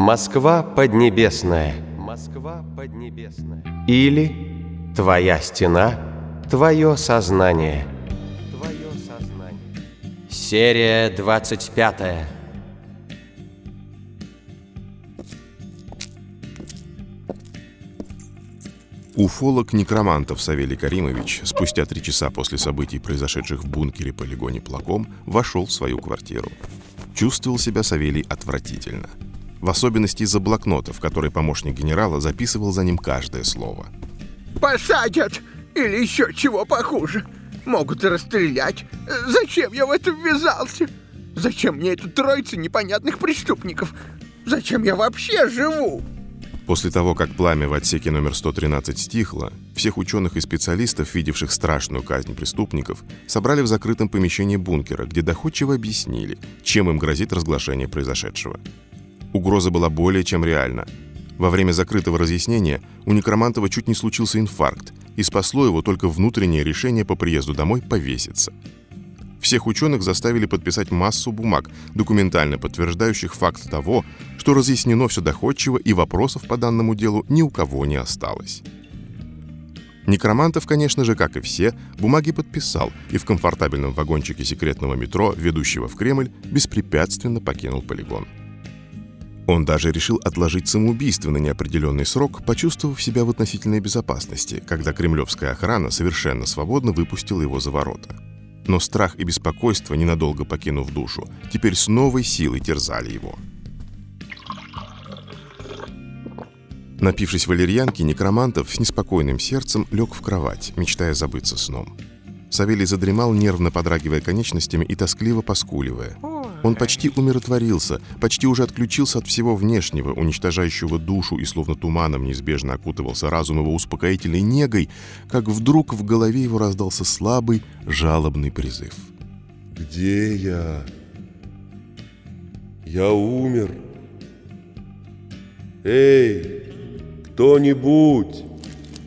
Москва поднебесная. Москва поднебесная. Или твоя стена, твое сознание. Твое сознание. Серия 25. Уфолог некромантов Савелий Каримович спустя три часа после событий, произошедших в бункере полигоне Плаком, вошел в свою квартиру. Чувствовал себя Савелий отвратительно. В особенности из-за блокнота, в который помощник генерала записывал за ним каждое слово. «Посадят! Или еще чего похуже! Могут расстрелять! Зачем я в это ввязался? Зачем мне эту троица непонятных преступников? Зачем я вообще живу?» После того, как пламя в отсеке номер 113 стихло, всех ученых и специалистов, видевших страшную казнь преступников, собрали в закрытом помещении бункера, где доходчиво объяснили, чем им грозит разглашение произошедшего. Угроза была более чем реальна. Во время закрытого разъяснения у Некромантова чуть не случился инфаркт, и спасло его только внутреннее решение по приезду домой повеситься – всех ученых заставили подписать массу бумаг, документально подтверждающих факт того, что разъяснено все доходчиво и вопросов по данному делу ни у кого не осталось. Некромантов, конечно же, как и все, бумаги подписал и в комфортабельном вагончике секретного метро, ведущего в Кремль, беспрепятственно покинул полигон. Он даже решил отложить самоубийство на неопределенный срок, почувствовав себя в относительной безопасности, когда кремлевская охрана совершенно свободно выпустила его за ворота – но страх и беспокойство, ненадолго покинув душу, теперь с новой силой терзали его. Напившись валерьянки, некромантов с неспокойным сердцем лег в кровать, мечтая забыться сном. Савелий задремал, нервно подрагивая конечностями и тоскливо поскуливая. Он почти умиротворился, почти уже отключился от всего внешнего, уничтожающего душу и словно туманом неизбежно окутывался разум его успокоительной негой, как вдруг в голове его раздался слабый, жалобный призыв. «Где я? Я умер. Эй, кто-нибудь!»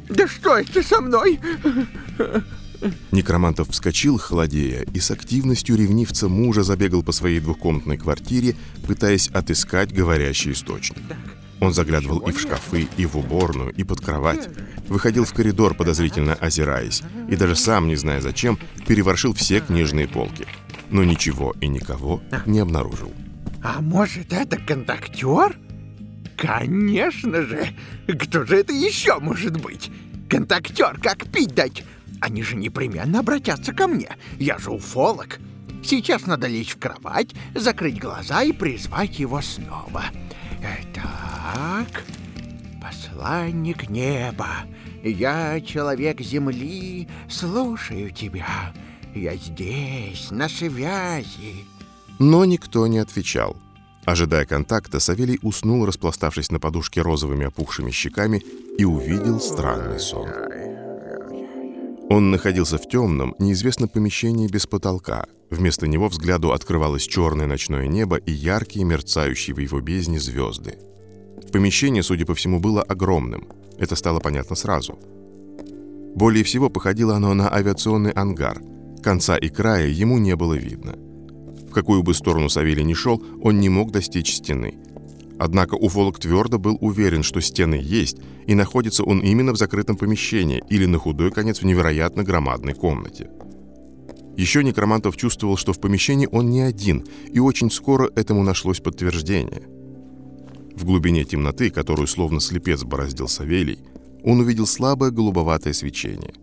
«Да что это со мной?» Некромантов вскочил, холодея, и с активностью ревнивца мужа забегал по своей двухкомнатной квартире, пытаясь отыскать говорящий источник. Он заглядывал и в шкафы, и в уборную, и под кровать. Выходил в коридор, подозрительно озираясь, и даже сам, не зная зачем, переворшил все книжные полки. Но ничего и никого не обнаружил. «А может, это контактер?» «Конечно же! Кто же это еще может быть? Контактер, как пить дать? Они же непременно обратятся ко мне. Я же уфолог. Сейчас надо лечь в кровать, закрыть глаза и призвать его снова. Так, посланник неба, я человек земли, слушаю тебя. Я здесь, на связи. Но никто не отвечал. Ожидая контакта, Савелий уснул, распластавшись на подушке розовыми опухшими щеками, и увидел странный сон. Он находился в темном, неизвестном помещении без потолка. Вместо него взгляду открывалось черное ночное небо и яркие, мерцающие в его бездне звезды. Помещение, судя по всему, было огромным. Это стало понятно сразу. Более всего походило оно на авиационный ангар. Конца и края ему не было видно. В какую бы сторону Савелий ни шел, он не мог достичь стены – Однако уфолог твердо был уверен, что стены есть, и находится он именно в закрытом помещении или на худой конец в невероятно громадной комнате. Еще Некромантов чувствовал, что в помещении он не один, и очень скоро этому нашлось подтверждение. В глубине темноты, которую словно слепец бороздил Савелий, он увидел слабое голубоватое свечение.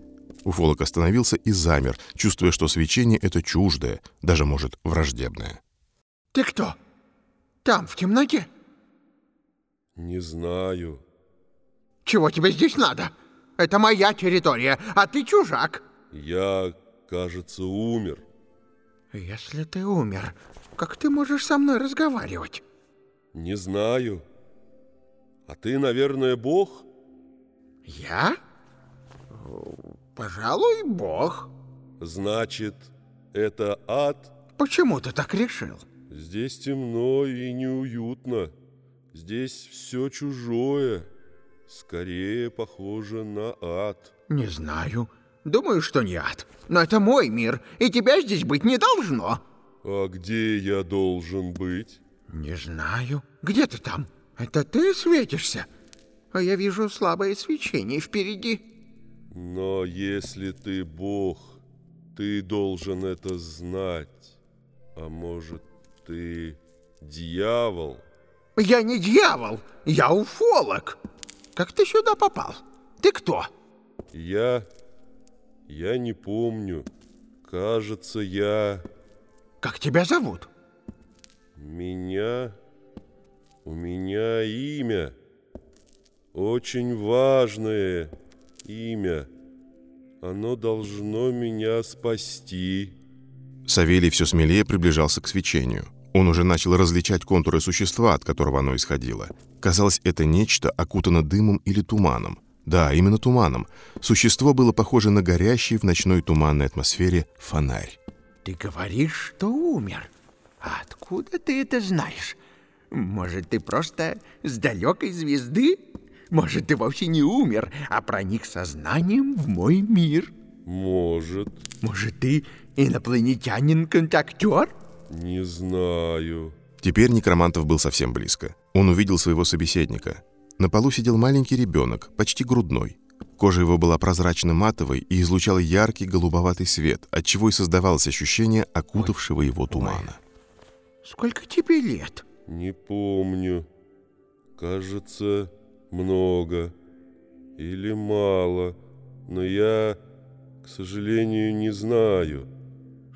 Уфолог остановился и замер, чувствуя, что свечение это чуждое, даже, может, враждебное. «Ты кто? Там, в темноте?» Не знаю. Чего тебе здесь надо? Это моя территория, а ты чужак. Я, кажется, умер. Если ты умер, как ты можешь со мной разговаривать? Не знаю. А ты, наверное, бог? Я? Пожалуй, бог. Значит, это ад? Почему ты так решил? Здесь темно и неуютно. Здесь все чужое. Скорее похоже на ад. Не знаю. Думаю, что не ад. Но это мой мир, и тебя здесь быть не должно. А где я должен быть? Не знаю. Где ты там? Это ты светишься? А я вижу слабое свечение впереди. Но если ты Бог, ты должен это знать. А может, ты дьявол? Я не дьявол, я уфолог. Как ты сюда попал? Ты кто? Я... я не помню. Кажется, я... Как тебя зовут? Меня... У меня имя. Очень важное имя. Оно должно меня спасти. Савелий все смелее приближался к свечению. Он уже начал различать контуры существа, от которого оно исходило. Казалось, это нечто окутано дымом или туманом. Да, именно туманом. Существо было похоже на горящий в ночной туманной атмосфере фонарь. Ты говоришь, что умер. А откуда ты это знаешь? Может, ты просто с далекой звезды? Может, ты вовсе не умер, а проник сознанием в мой мир? Может. Может, ты инопланетянин-контактер? Не знаю. Теперь Некромантов был совсем близко. Он увидел своего собеседника. На полу сидел маленький ребенок, почти грудной. Кожа его была прозрачно-матовой и излучала яркий голубоватый свет, отчего и создавалось ощущение окутавшего его тумана. Сколько тебе лет? Не помню. Кажется, много. Или мало. Но я, к сожалению, не знаю,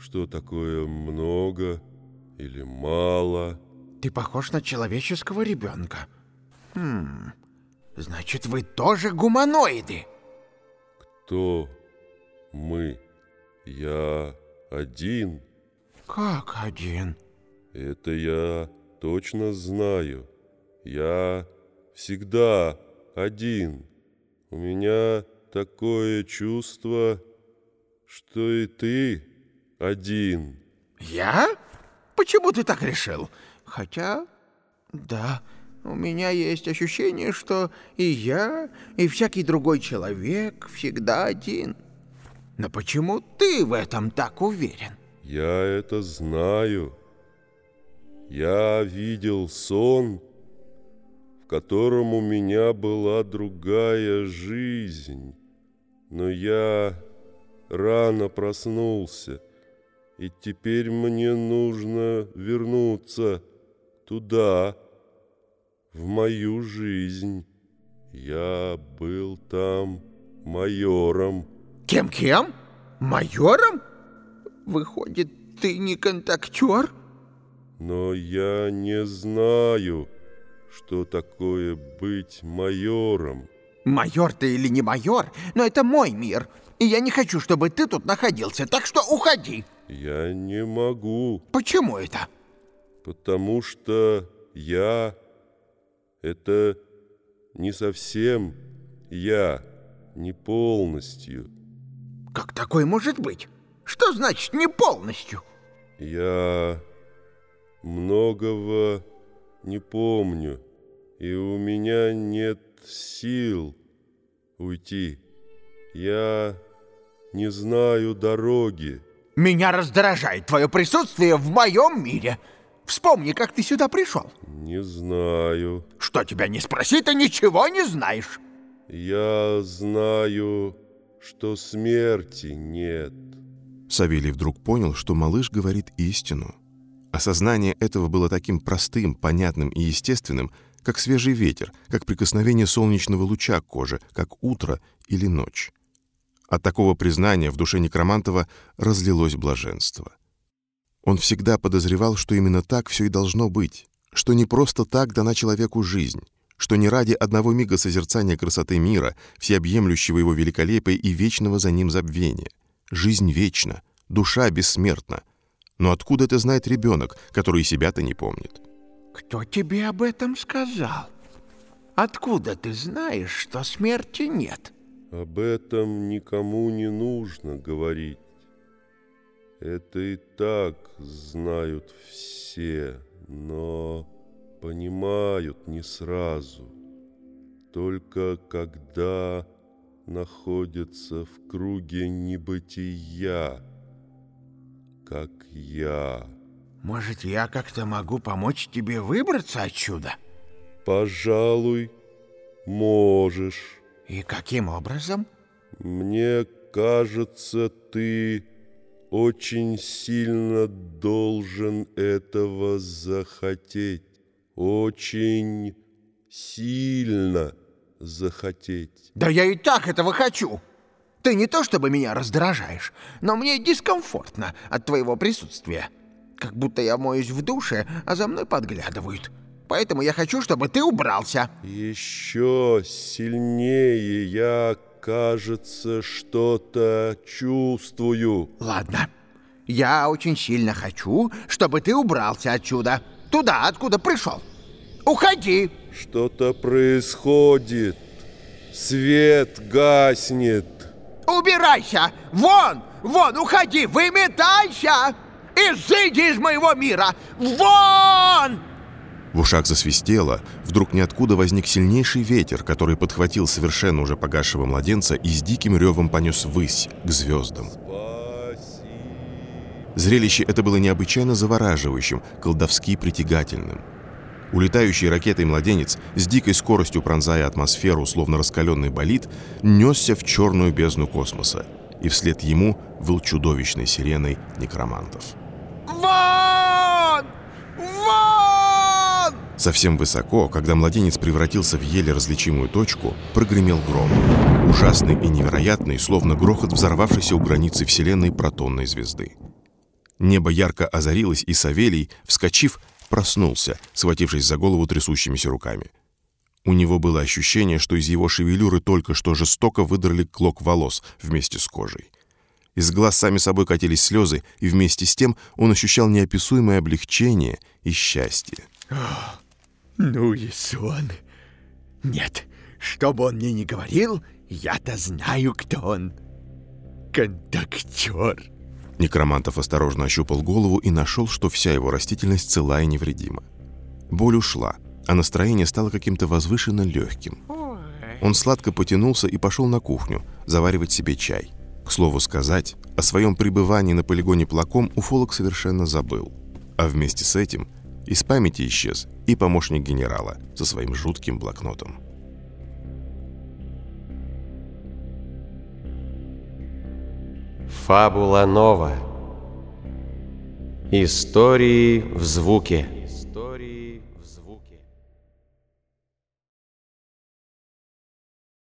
что такое много или мало. Ты похож на человеческого ребенка. Хм, значит, вы тоже гуманоиды? Кто мы? Я один. Как один? Это я точно знаю. Я всегда один. У меня такое чувство, что и ты один. Я? Почему ты так решил? Хотя, да, у меня есть ощущение, что и я, и всякий другой человек всегда один. Но почему ты в этом так уверен? Я это знаю. Я видел сон, в котором у меня была другая жизнь, но я рано проснулся, и теперь мне нужно вернуться туда, в мою жизнь. Я был там майором. Кем-кем? Майором? Выходит, ты не контактер? Но я не знаю, что такое быть майором. Майор ты или не майор, но это мой мир, и я не хочу, чтобы ты тут находился, так что уходи. Я не могу. Почему это? Потому что я — это не совсем я, не полностью. Как такое может быть? Что значит не полностью? Я многого не помню, и у меня нет сил уйти. Я не знаю дороги. Меня раздражает твое присутствие в моем мире. Вспомни, как ты сюда пришел. Не знаю. Что тебя не спроси, ты ничего не знаешь. Я знаю, что смерти нет. Савелий вдруг понял, что малыш говорит истину. Осознание этого было таким простым, понятным и естественным, как свежий ветер, как прикосновение солнечного луча к коже, как утро или ночь. От такого признания в душе Некромантова разлилось блаженство. Он всегда подозревал, что именно так все и должно быть, что не просто так дана человеку жизнь, что не ради одного мига созерцания красоты мира, всеобъемлющего его великолепия и вечного за ним забвения. Жизнь вечна, душа бессмертна. Но откуда это знает ребенок, который себя-то не помнит? Кто тебе об этом сказал? Откуда ты знаешь, что смерти нет? Об этом никому не нужно говорить. Это и так знают все, но понимают не сразу. Только когда находятся в круге небытия, как я. Может, я как-то могу помочь тебе выбраться отсюда? Пожалуй, можешь. И каким образом? Мне кажется, ты очень сильно должен этого захотеть. Очень сильно захотеть. Да я и так этого хочу. Ты не то чтобы меня раздражаешь, но мне дискомфортно от твоего присутствия. Как будто я моюсь в душе, а за мной подглядывают. Поэтому я хочу, чтобы ты убрался. Еще сильнее я, кажется, что-то чувствую. Ладно. Я очень сильно хочу, чтобы ты убрался отсюда. Туда, откуда пришел. Уходи. Что-то происходит. Свет гаснет. Убирайся! Вон! Вон, уходи! Выметайся! Изыди из моего мира! Вон! В ушах засвистело, вдруг ниоткуда возник сильнейший ветер, который подхватил совершенно уже погасшего младенца и с диким ревом понес ввысь, к звездам. Зрелище это было необычайно завораживающим, колдовски притягательным. Улетающий ракетой младенец, с дикой скоростью пронзая атмосферу, словно раскаленный болид, несся в черную бездну космоса, и вслед ему выл чудовищной сиреной некромантов. Вон! Вон! Совсем высоко, когда младенец превратился в еле различимую точку, прогремел гром. Ужасный и невероятный, словно грохот взорвавшейся у границы Вселенной протонной звезды. Небо ярко озарилось, и Савелий, вскочив, проснулся, схватившись за голову трясущимися руками. У него было ощущение, что из его шевелюры только что жестоко выдрали клок волос вместе с кожей. Из глаз сами собой катились слезы, и вместе с тем он ощущал неописуемое облегчение и счастье. Ну и сон. Нет, что бы он мне ни говорил, я-то знаю, кто он. Контактер. Некромантов осторожно ощупал голову и нашел, что вся его растительность цела и невредима. Боль ушла, а настроение стало каким-то возвышенно легким. Он сладко потянулся и пошел на кухню заваривать себе чай. К слову сказать, о своем пребывании на полигоне Плаком уфолог совершенно забыл. А вместе с этим из памяти исчез и помощник генерала со своим жутким блокнотом. Фабула Нова. Истории в звуке.